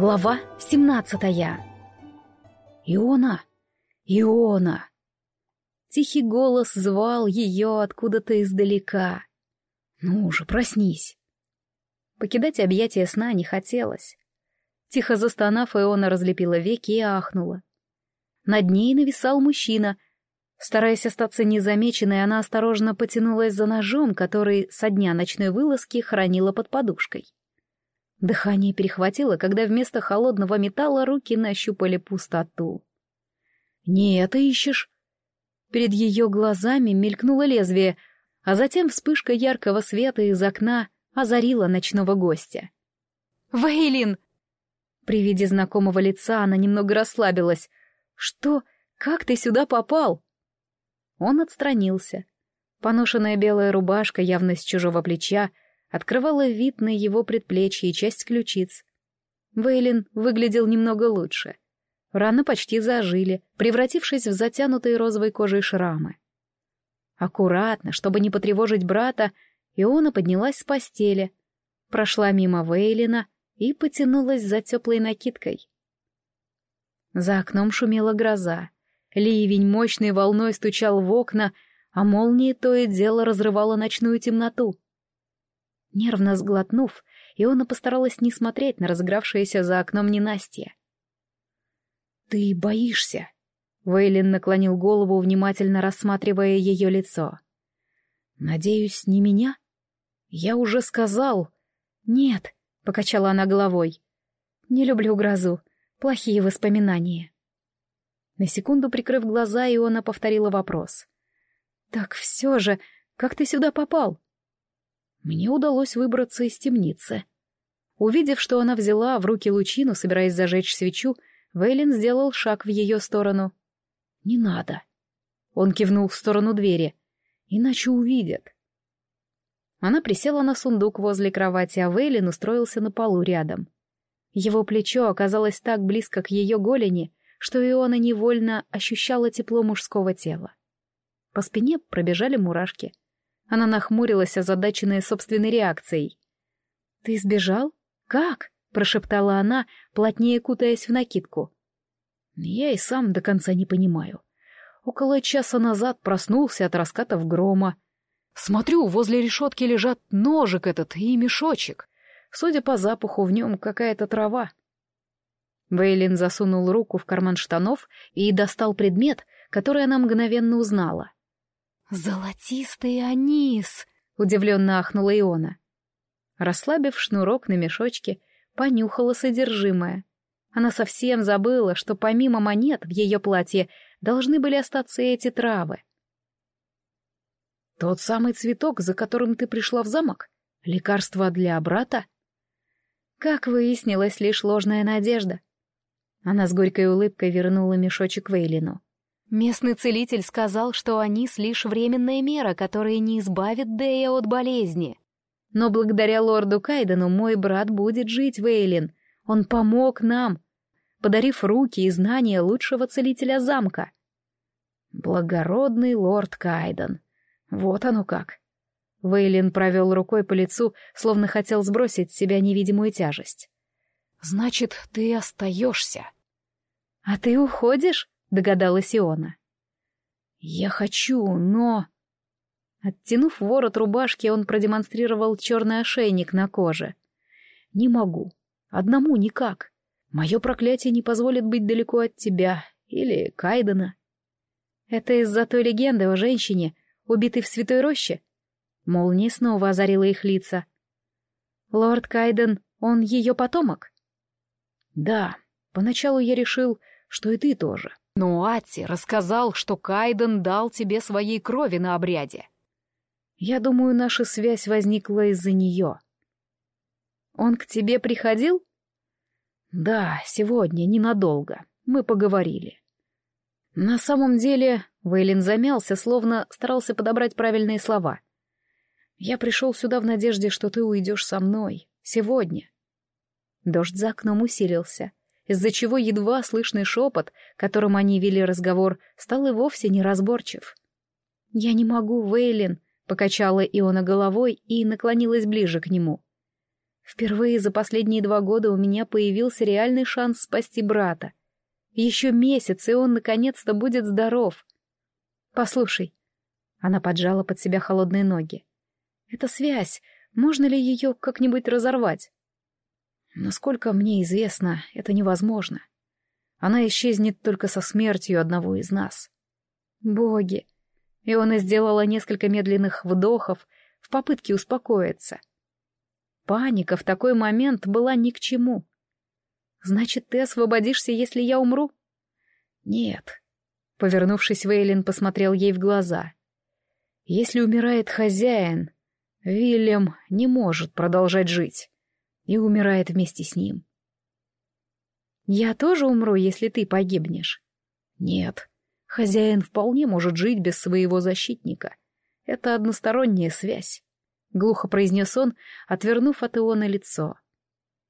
Глава семнадцатая. Иона! Иона! Тихий голос звал ее откуда-то издалека. Ну же, проснись. Покидать объятия сна не хотелось. Тихо застонав, Иона разлепила веки и ахнула. Над ней нависал мужчина. Стараясь остаться незамеченной, она осторожно потянулась за ножом, который со дня ночной вылазки хранила под подушкой. Дыхание перехватило, когда вместо холодного металла руки нащупали пустоту. «Не это ищешь?» Перед ее глазами мелькнуло лезвие, а затем вспышка яркого света из окна озарила ночного гостя. «Вейлин!» При виде знакомого лица она немного расслабилась. «Что? Как ты сюда попал?» Он отстранился. Поношенная белая рубашка, явно с чужого плеча, открывала вид на его предплечье и часть ключиц. Вейлин выглядел немного лучше. Раны почти зажили, превратившись в затянутые розовой кожей шрамы. Аккуратно, чтобы не потревожить брата, Иона поднялась с постели, прошла мимо Вейлина и потянулась за теплой накидкой. За окном шумела гроза. Ливень мощной волной стучал в окна, а молнии то и дело разрывала ночную темноту. Нервно сглотнув, Иона постаралась не смотреть на разыгравшееся за окном ненастье. «Ты боишься?» Вейлин наклонил голову, внимательно рассматривая ее лицо. «Надеюсь, не меня?» «Я уже сказал...» «Нет», — покачала она головой. «Не люблю грозу. Плохие воспоминания». На секунду прикрыв глаза, Иона повторила вопрос. «Так все же, как ты сюда попал?» Мне удалось выбраться из темницы. Увидев, что она взяла в руки лучину, собираясь зажечь свечу, Вейлин сделал шаг в ее сторону. «Не надо». Он кивнул в сторону двери. «Иначе увидят». Она присела на сундук возле кровати, а Вейлин устроился на полу рядом. Его плечо оказалось так близко к ее голени, что Иона невольно ощущала тепло мужского тела. По спине пробежали мурашки. Она нахмурилась, озадаченная собственной реакцией. «Ты сбежал? Как?» — прошептала она, плотнее кутаясь в накидку. «Я и сам до конца не понимаю. Около часа назад проснулся от раскатов грома. Смотрю, возле решетки лежат ножик этот и мешочек. Судя по запаху, в нем какая-то трава. Вейлин засунул руку в карман штанов и достал предмет, который она мгновенно узнала. «Золотистый анис!» — удивленно ахнула Иона. Расслабив шнурок на мешочке, понюхала содержимое. Она совсем забыла, что помимо монет в ее платье должны были остаться эти травы. «Тот самый цветок, за которым ты пришла в замок? Лекарство для брата?» Как выяснилось, лишь ложная надежда. Она с горькой улыбкой вернула мешочек Вейлину. Местный целитель сказал, что анис — лишь временная мера, которая не избавит Дея от болезни. Но благодаря лорду Кайдену мой брат будет жить, Вейлин. Он помог нам, подарив руки и знания лучшего целителя замка. Благородный лорд Кайден. Вот оно как. Вейлин провел рукой по лицу, словно хотел сбросить с себя невидимую тяжесть. «Значит, ты остаешься». «А ты уходишь?» — догадалась Иона. «Я хочу, но...» Оттянув ворот рубашки, он продемонстрировал черный ошейник на коже. «Не могу. Одному никак. Мое проклятие не позволит быть далеко от тебя или Кайдена». «Это из-за той легенды о женщине, убитой в Святой Роще?» Молния снова озарила их лица. «Лорд Кайден, он ее потомок?» «Да, поначалу я решил, что и ты тоже. Но Ати рассказал, что Кайден дал тебе своей крови на обряде. Я думаю, наша связь возникла из-за нее. Он к тебе приходил? Да, сегодня, ненадолго. Мы поговорили. На самом деле, Вейлин замялся, словно старался подобрать правильные слова. Я пришел сюда в надежде, что ты уйдешь со мной. Сегодня. Дождь за окном усилился из-за чего едва слышный шепот, которым они вели разговор, стал и вовсе неразборчив. «Я не могу, Вейлин», — покачала Иона головой и наклонилась ближе к нему. Впервые за последние два года у меня появился реальный шанс спасти брата. Еще месяц, и он наконец-то будет здоров. Послушай. Она поджала под себя холодные ноги. Это связь. Можно ли ее как-нибудь разорвать? Насколько мне известно, это невозможно. Она исчезнет только со смертью одного из нас. Боги! Иона сделала несколько медленных вдохов в попытке успокоиться. Паника в такой момент была ни к чему. Значит, ты освободишься, если я умру? Нет. Повернувшись, Вейлин посмотрел ей в глаза. Если умирает хозяин, Вильям не может продолжать жить и умирает вместе с ним. Я тоже умру, если ты погибнешь? Нет. Хозяин вполне может жить без своего защитника. Это односторонняя связь. Глухо произнес он, отвернув от Иона лицо.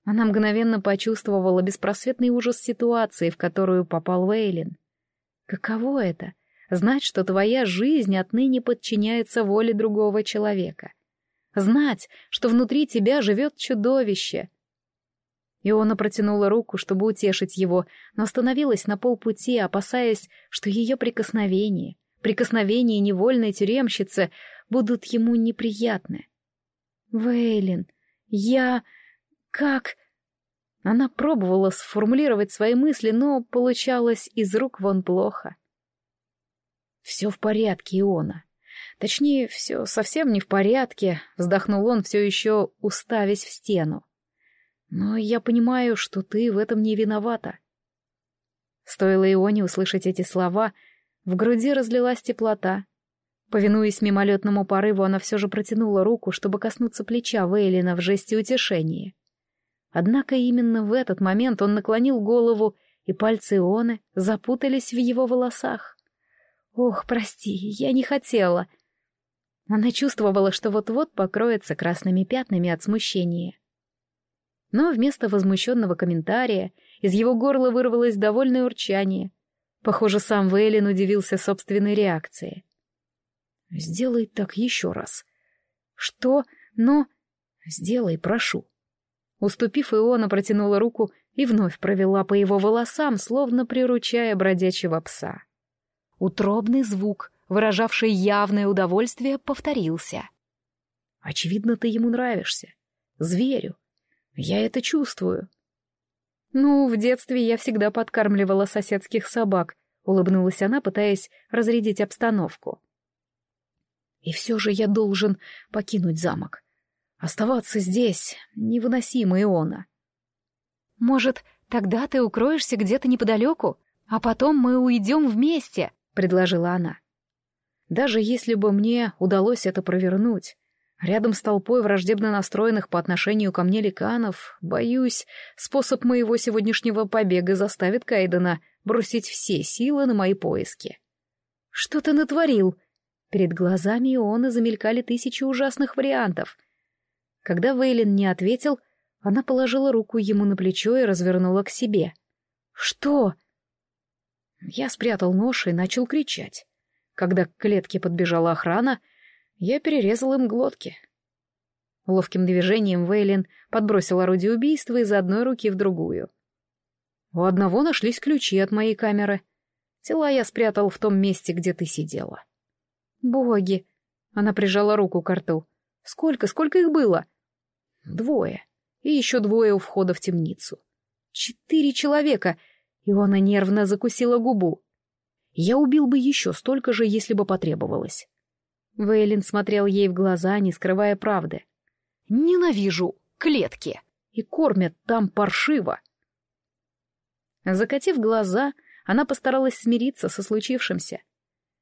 Она мгновенно почувствовала беспросветный ужас ситуации, в которую попал Вейлин. Каково это — знать, что твоя жизнь отныне подчиняется воле другого человека? Знать, что внутри тебя живет чудовище — Иона протянула руку, чтобы утешить его, но остановилась на полпути, опасаясь, что ее прикосновение, прикосновение невольной тюремщицы будут ему неприятны. «Вейлин, я... как...» Она пробовала сформулировать свои мысли, но получалось из рук вон плохо. «Все в порядке, Иона. Точнее, все совсем не в порядке», — вздохнул он, все еще уставясь в стену. Но я понимаю, что ты в этом не виновата. Стоило Ионе услышать эти слова, в груди разлилась теплота. Повинуясь мимолетному порыву, она все же протянула руку, чтобы коснуться плеча Вейлина в жесте утешения. Однако именно в этот момент он наклонил голову, и пальцы Ионы запутались в его волосах. «Ох, прости, я не хотела». Она чувствовала, что вот-вот покроется красными пятнами от смущения. Но вместо возмущенного комментария из его горла вырвалось довольное урчание. Похоже, сам Вейлин удивился собственной реакции. «Сделай так еще раз». «Что? Но...» «Сделай, прошу». Уступив, Иона протянула руку и вновь провела по его волосам, словно приручая бродячего пса. Утробный звук, выражавший явное удовольствие, повторился. «Очевидно, ты ему нравишься. Зверю, я это чувствую. Ну, в детстве я всегда подкармливала соседских собак, улыбнулась она, пытаясь разрядить обстановку. И все же я должен покинуть замок. Оставаться здесь невыносимо Иона. Может, тогда ты укроешься где-то неподалеку, а потом мы уйдем вместе, предложила она. Даже если бы мне удалось это провернуть, Рядом с толпой враждебно настроенных по отношению ко мне ликанов, боюсь, способ моего сегодняшнего побега заставит Кайдена бросить все силы на мои поиски. «Что ты натворил?» Перед глазами Иона замелькали тысячи ужасных вариантов. Когда Вейлин не ответил, она положила руку ему на плечо и развернула к себе. «Что?» Я спрятал нож и начал кричать. Когда к клетке подбежала охрана, я перерезал им глотки. Ловким движением Вейлин подбросил орудие убийства из одной руки в другую. У одного нашлись ключи от моей камеры. Тела я спрятал в том месте, где ты сидела. Боги! Она прижала руку к рту. Сколько, сколько их было? Двое. И еще двое у входа в темницу. Четыре человека, и она нервно закусила губу. Я убил бы еще столько же, если бы потребовалось. Вейлин смотрел ей в глаза, не скрывая правды. «Ненавижу клетки! И кормят там паршиво!» Закатив глаза, она постаралась смириться со случившимся.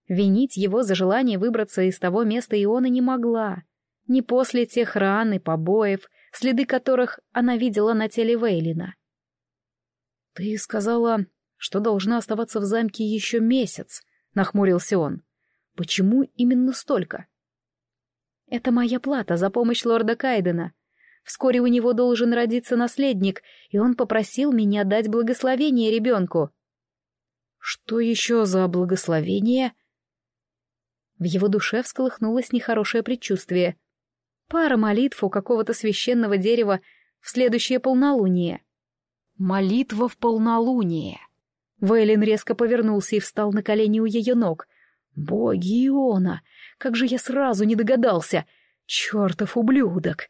Винить его за желание выбраться из того места Иона не могла. Не после тех ран и побоев, следы которых она видела на теле Вейлина. «Ты сказала, что должна оставаться в замке еще месяц», — нахмурился он. Почему именно столько? Это моя плата за помощь лорда Кайдена. Вскоре у него должен родиться наследник, и он попросил меня дать благословение ребенку. Что еще за благословение? В его душе всколыхнулось нехорошее предчувствие. Пара молитв у какого-то священного дерева в следующее полнолуние. Молитва в полнолуние. Вейлин резко повернулся и встал на колени у ее ног. «Боги Иона! Как же я сразу не догадался! Чертов ублюдок!»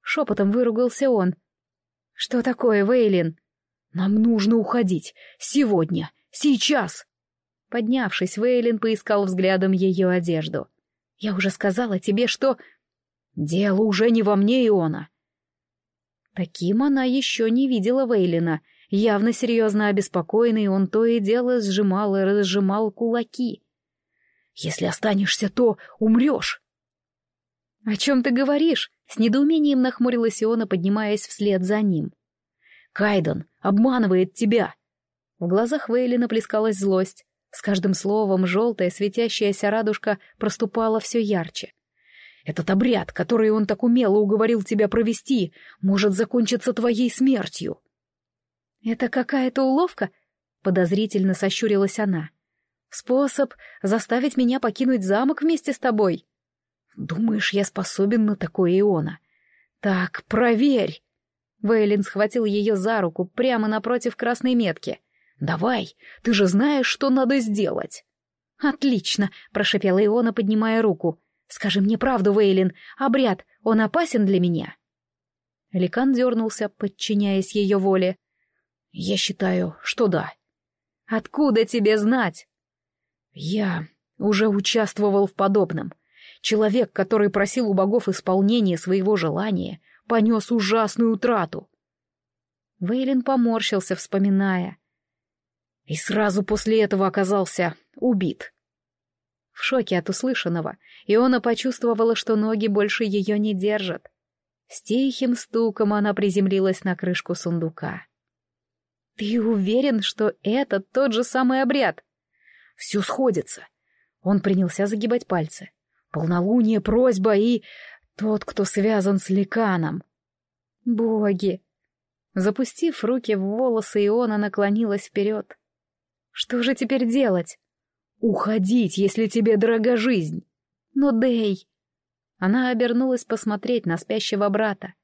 Шепотом выругался он. «Что такое, Вейлин?» «Нам нужно уходить. Сегодня. Сейчас!» Поднявшись, Вейлин поискал взглядом ее одежду. «Я уже сказала тебе, что...» «Дело уже не во мне, Иона. Таким она еще не видела Вейлина. Явно серьезно обеспокоенный, он то и дело сжимал и разжимал кулаки. «Если останешься, то умрешь!» «О чем ты говоришь?» — с недоумением нахмурилась Иона, поднимаясь вслед за ним. «Кайден обманывает тебя!» В глазах Вейлина плескалась злость. С каждым словом желтая светящаяся радужка проступала все ярче. Этот обряд, который он так умело уговорил тебя провести, может закончиться твоей смертью. Это какая-то уловка? Подозрительно сощурилась она. Способ заставить меня покинуть замок вместе с тобой. Думаешь, я способен на такое, Иона? Так, проверь. Вейлин схватил ее за руку прямо напротив красной метки. «Давай, ты же знаешь, что надо сделать!» «Отлично!» — прошепела Иона, поднимая руку. Скажи мне правду, Вейлин, обряд, он опасен для меня?» Ликан дернулся, подчиняясь ее воле. «Я считаю, что да». «Откуда тебе знать?» «Я уже участвовал в подобном. Человек, который просил у богов исполнения своего желания, понес ужасную утрату». Вейлин поморщился, вспоминая. И сразу после этого оказался убит. В шоке от услышанного, Иона почувствовала, что ноги больше ее не держат. С тихим стуком она приземлилась на крышку сундука. «Ты уверен, что это тот же самый обряд?» «Все сходится». Он принялся загибать пальцы. «Полнолуние, просьба и... тот, кто связан с ликаном». «Боги!» Запустив руки в волосы, Иона наклонилась вперед. «Что же теперь делать?» Уходить, если тебе дорога жизнь. Но Дэй... Она обернулась посмотреть на спящего брата.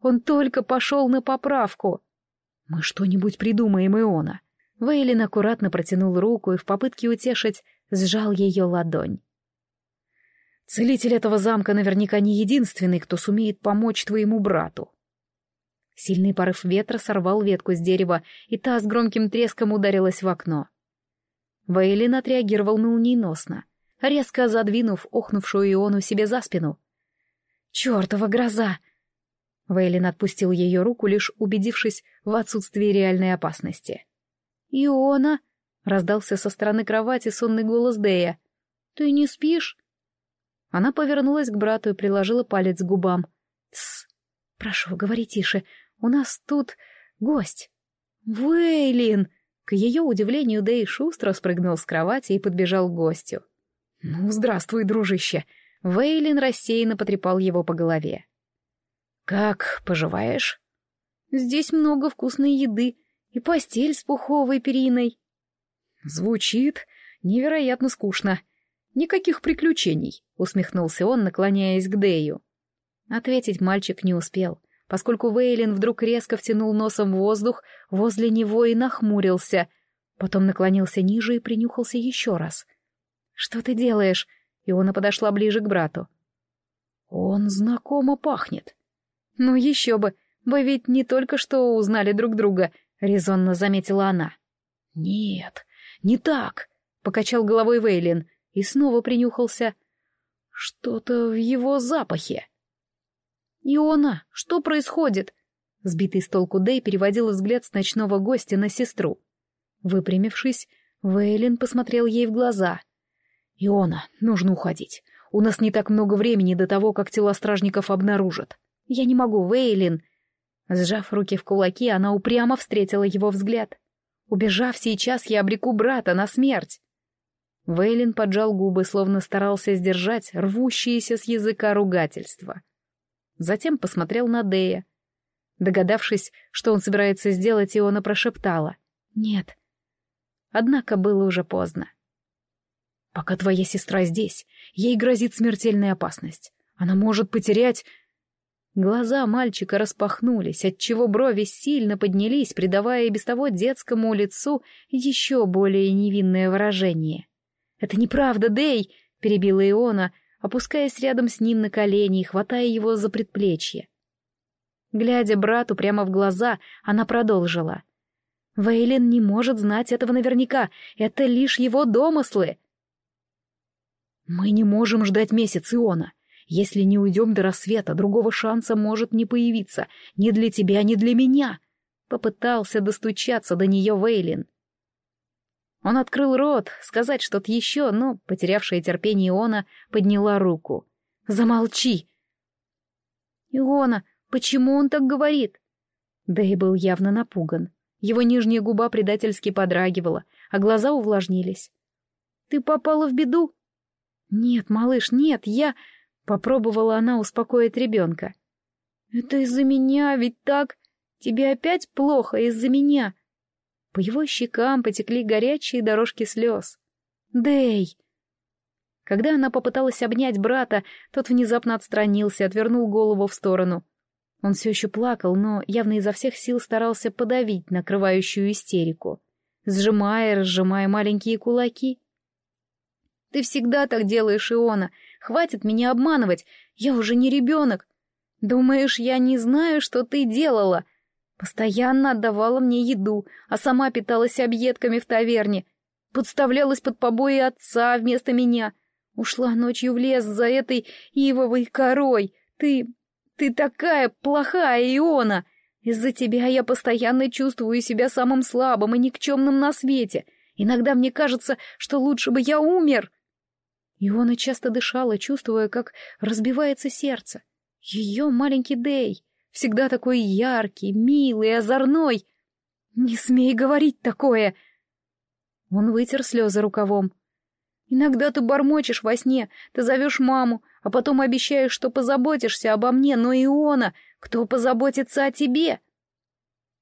Он только пошел на поправку. Мы что-нибудь придумаем, Иона. Вейлин аккуратно протянул руку и в попытке утешить сжал ее ладонь. Целитель этого замка наверняка не единственный, кто сумеет помочь твоему брату. Сильный порыв ветра сорвал ветку с дерева, и та с громким треском ударилась в окно. Вейлин отреагировал молниеносно, резко задвинув охнувшую Иону себе за спину. «Чёртова гроза!» Вейлин отпустил ее руку, лишь убедившись в отсутствии реальной опасности. «Иона!» — раздался со стороны кровати сонный голос Дея. «Ты не спишь?» Она повернулась к брату и приложила палец к губам. «Тсс! Прошу, говори тише. У нас тут гость». «Вейлин!» К ее удивлению, Дэй шустро спрыгнул с кровати и подбежал к гостю. «Ну, здравствуй, дружище!» Вейлин рассеянно потрепал его по голове. «Как поживаешь?» «Здесь много вкусной еды и постель с пуховой периной». «Звучит невероятно скучно. Никаких приключений», — усмехнулся он, наклоняясь к Дэю. Ответить мальчик не успел поскольку Вейлин вдруг резко втянул носом воздух возле него и нахмурился, потом наклонился ниже и принюхался еще раз. «Что ты делаешь?» Иона подошла ближе к брату. «Он знакомо пахнет». «Ну еще бы, вы ведь не только что узнали друг друга», — резонно заметила она. «Нет, не так», — покачал головой Вейлин и снова принюхался. «Что-то в его запахе». «Иона, что происходит?» Сбитый с толку Дэй переводил взгляд с ночного гостя на сестру. Выпрямившись, Вейлин посмотрел ей в глаза. «Иона, нужно уходить. У нас не так много времени до того, как тела стражников обнаружат. Я не могу, Вейлин!» Сжав руки в кулаки, она упрямо встретила его взгляд. «Убежав сейчас, я обреку брата на смерть!» Вейлин поджал губы, словно старался сдержать рвущиеся с языка ругательства. Затем посмотрел на Дея. Догадавшись, что он собирается сделать, Иона прошептала. «Нет». Однако было уже поздно. «Пока твоя сестра здесь, ей грозит смертельная опасность. Она может потерять...» Глаза мальчика распахнулись, отчего брови сильно поднялись, придавая и без того детскому лицу еще более невинное выражение. «Это неправда, Дэй!» — перебила Иона, опускаясь рядом с ним на колени и хватая его за предплечье. Глядя брату прямо в глаза, она продолжила. «Вейлин не может знать этого наверняка, это лишь его домыслы!» «Мы не можем ждать месяц, Иона. Если не уйдем до рассвета, другого шанса может не появиться. Ни для тебя, ни для меня. Попытался достучаться до нее Вейлин. Он открыл рот, сказать что-то еще, но, потерявшая терпение Иона, подняла руку. «Замолчи!» «Иона, почему он так говорит?» Дэй был явно напуган. Его нижняя губа предательски подрагивала, а глаза увлажнились. «Ты попала в беду?» «Нет, малыш, нет, я...» Попробовала она успокоить ребенка. «Это из-за меня, ведь так? Тебе опять плохо из-за меня?» По его щекам потекли горячие дорожки слез. «Дэй!» Когда она попыталась обнять брата, тот внезапно отстранился, отвернул голову в сторону. Он все еще плакал, но явно изо всех сил старался подавить накрывающую истерику, сжимая и разжимая маленькие кулаки. «Ты всегда так делаешь, Иона. Хватит меня обманывать, я уже не ребенок. Думаешь, я не знаю, что ты делала? Постоянно отдавала мне еду, а сама питалась объедками в таверне. Подставлялась под побои отца вместо меня. Ушла ночью в лес за этой ивовой корой. Ты... ты такая плохая, Иона. Из-за тебя я постоянно чувствую себя самым слабым и никчемным на свете. Иногда мне кажется, что лучше бы я умер. Иона часто дышала, чувствуя, как разбивается сердце. Ее маленький Дей, всегда такой яркий, милый, озорной. «Не смей говорить такое!» Он вытер слезы рукавом. «Иногда ты бормочешь во сне, ты зовешь маму, а потом обещаешь, что позаботишься обо мне, но Иона, кто позаботится о тебе?»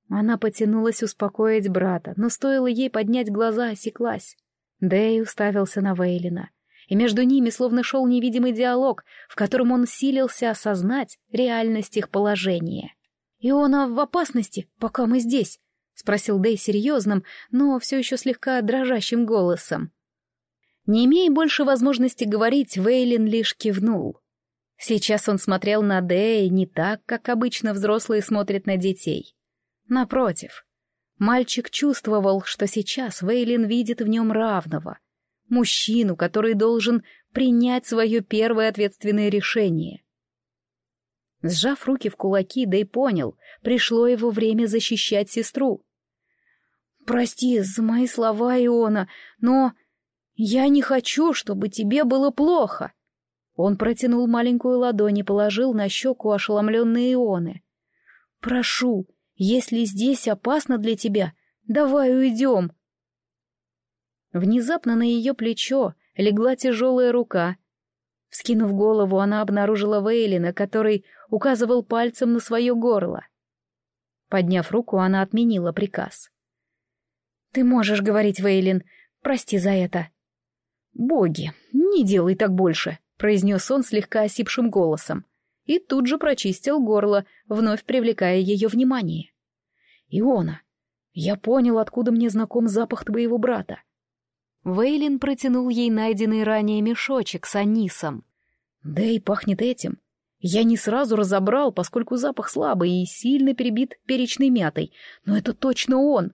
Она потянулась успокоить брата, но стоило ей поднять глаза, осеклась. Дэй уставился на Вейлина и между ними словно шел невидимый диалог, в котором он силился осознать реальность их положения. «И он в опасности, пока мы здесь?» — спросил Дэй серьезным, но все еще слегка дрожащим голосом. Не имея больше возможности говорить, Вейлин лишь кивнул. Сейчас он смотрел на Дэя не так, как обычно взрослые смотрят на детей. Напротив, мальчик чувствовал, что сейчас Вейлин видит в нем равного — мужчину, который должен принять свое первое ответственное решение. Сжав руки в кулаки, Дэй понял, пришло его время защищать сестру. «Прости за мои слова, Иона, но я не хочу, чтобы тебе было плохо». Он протянул маленькую ладонь и положил на щеку ошеломленные Ионы. «Прошу, если здесь опасно для тебя, давай уйдем. Внезапно на ее плечо легла тяжелая рука. Вскинув голову, она обнаружила Вейлина, который указывал пальцем на свое горло. Подняв руку, она отменила приказ. «Ты можешь говорить, Вейлин, прости за это». «Боги, не делай так больше», — произнес он слегка осипшим голосом, и тут же прочистил горло, вновь привлекая ее внимание. «Иона, я понял, откуда мне знаком запах твоего брата. Вейлин протянул ей найденный ранее мешочек с анисом. «Да и пахнет этим. Я не сразу разобрал, поскольку запах слабый и сильно перебит перечной мятой, но это точно он!»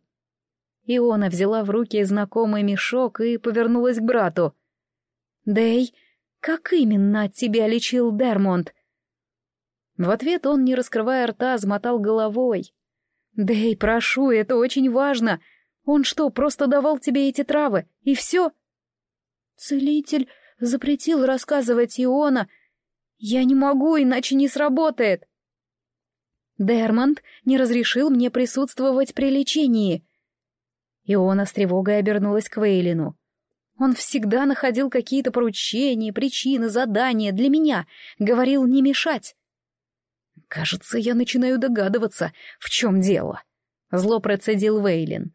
Иона взяла в руки знакомый мешок и повернулась к брату. «Дэй, как именно от тебя лечил Дермонд?» В ответ он, не раскрывая рта, замотал головой. «Дэй, прошу, это очень важно. Он что, просто давал тебе эти травы, и все? Целитель запретил рассказывать Иона. Я не могу, иначе не сработает. Дермонд не разрешил мне присутствовать при лечении. Иона с тревогой обернулась к Вейлину. Он всегда находил какие-то поручения, причины, задания для меня, говорил не мешать. Кажется, я начинаю догадываться, в чем дело. Зло процедил Вейлин.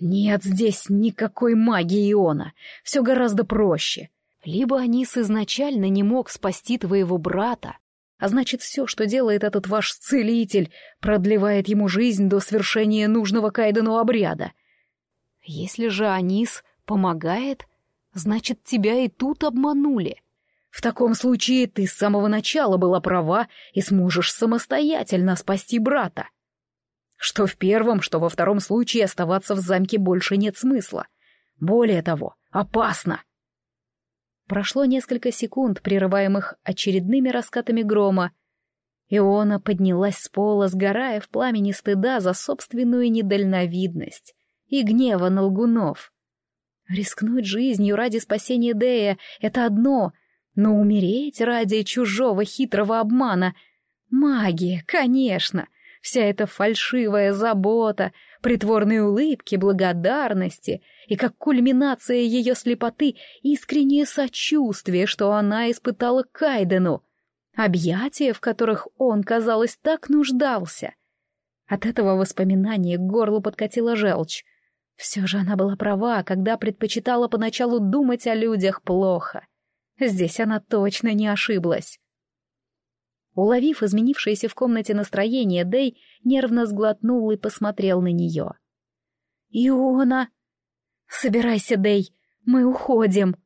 Нет здесь никакой магии Иона, все гораздо проще. Либо Анис изначально не мог спасти твоего брата, А значит, все, что делает этот ваш целитель, продлевает ему жизнь до свершения нужного Кайдену обряда. Если же Анис помогает, значит, тебя и тут обманули. В таком случае ты с самого начала была права и сможешь самостоятельно спасти брата. Что в первом, что во втором случае оставаться в замке больше нет смысла. Более того, опасно. Прошло несколько секунд, прерываемых очередными раскатами грома. Иона поднялась с пола, сгорая в пламени стыда за собственную недальновидность и гнева на лгунов. Рискнуть жизнью ради спасения Дея — это одно, но умереть ради чужого хитрого обмана — магия, конечно — вся эта фальшивая забота, притворные улыбки, благодарности и как кульминация ее слепоты искреннее сочувствие, что она испытала Кайдену, объятия, в которых он, казалось, так нуждался. От этого воспоминания к горлу подкатила желчь. Все же она была права, когда предпочитала поначалу думать о людях плохо. Здесь она точно не ошиблась. Уловив изменившееся в комнате настроение, Дэй нервно сглотнул и посмотрел на нее. «Иона!» «Собирайся, Дэй, мы уходим!»